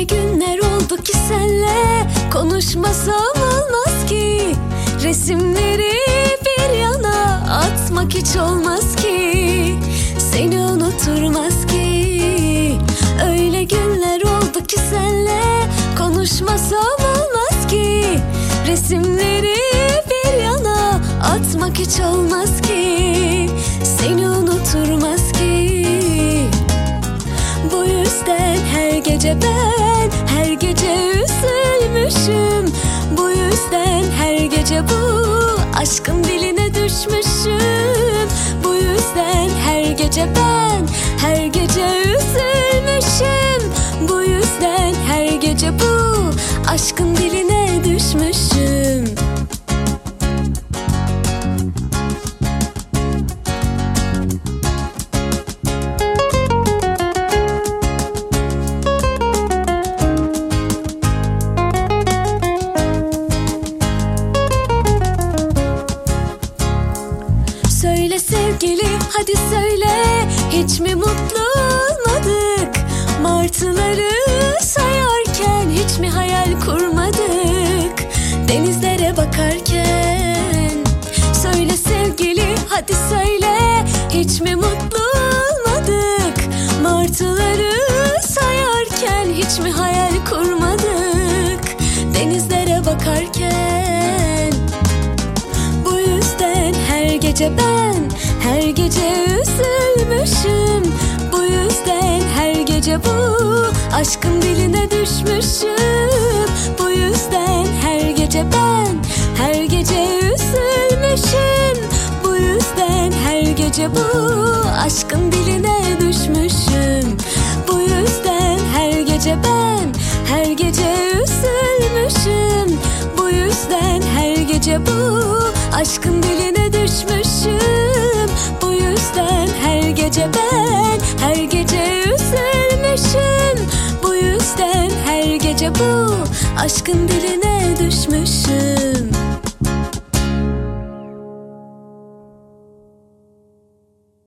Öyle günler oldu ki senle konuşmasam olmaz ki. Resimleri bir yana atmak hiç olmaz ki. Seni unuturmaz ki. Öyle günler oldu ki senle konuşmasam olmaz ki. Resimleri bir yana atmak hiç olmaz ki. Seni unuturmaz ki gece ben her gece üzülmüşüm. Bu yüzden her gece bu aşkın diline düşmüşüm. Bu yüzden her gece ben her gece üzülmüşüm. Bu yüzden her gece bu aşkın diline düşmüşüm Sevgili hadi söyle Hiç mi mutlu olmadık? Martıları sayarken Hiç mi hayal kurmadık? Denizlere bakarken. Söyle sevgili hadi söyle Hiç mi mutlu olmadık? Martıları sayarken Hiç mi hayal kurmadık? Denizlere bakarken gece ben her gece üzülmüşüm. Bu yüzden her gece bu aşkın diline düşmüşüm. Bu yüzden her gece ben her gece üzülmüşüm. Bu yüzden her gece bu aşkın diline düşmüşüm. Bu yüzden her gece ben her gece üzülmüşüm. Bu yüzden her gece bu aşkın diline Bu yüzden her gece ben her gece üzülmüşüm. Bu yüzden her gece bu aşkın diline düşmüşüm